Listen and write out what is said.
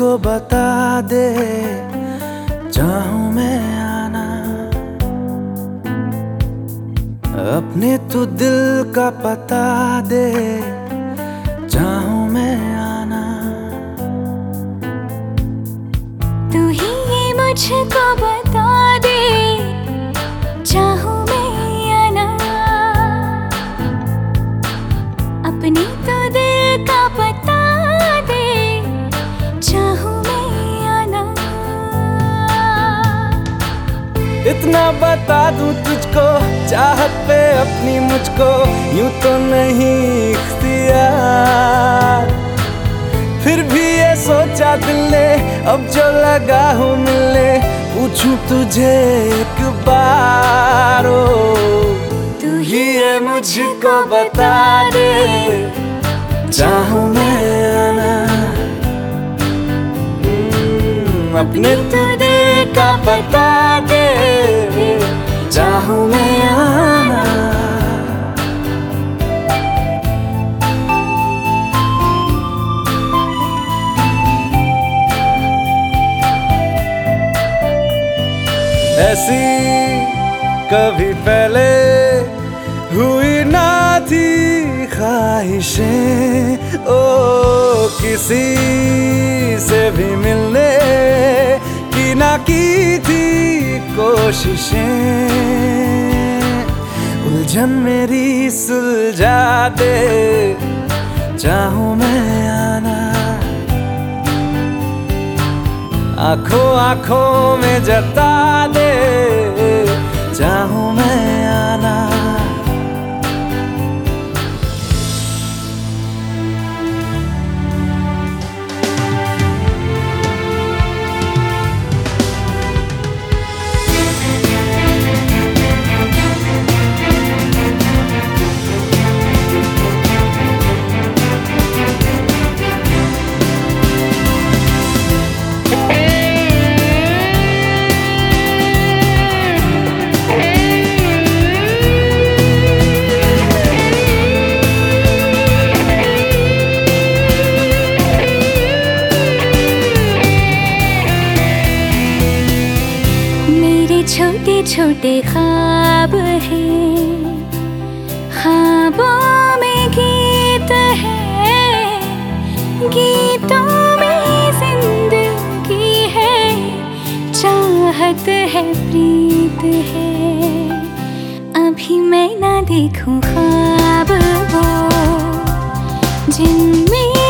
मुझको बता दे, चाहूँ मैं आना। अपने तो दिल का पता दे, चाहूँ मैं आना। तू ही मुझको बता दे। इतना बता दूँ तुझको चाहत पे अपनी मुझको यूँ तो नहीं फिर भी ये सोचा दिल ने अब जो लगा हूँ मिलने पूछूँ तुझे एक बार ओ। तू ही ये मुझको बता दे चाहूँ मैं आना। हम्म, अपने तो दिल का बता ऐसी कभी पहले हुई ना थी ख्वाहिशें। ओ, किसी से भी मिलने की ना की थी कोशिशें। उलझन मेरी सुलझा दे, चाहूँ मैं आना आँखों आँखों में जता दे चाहूँ मैं छोटे छोटे ख्वाब हैं। ख्वाबों में गीत है। गीतों में ज़िंदगी है। चाहत है, प्रीत है। अभी मैं ना देखूँ ख्वाब वो जिनमें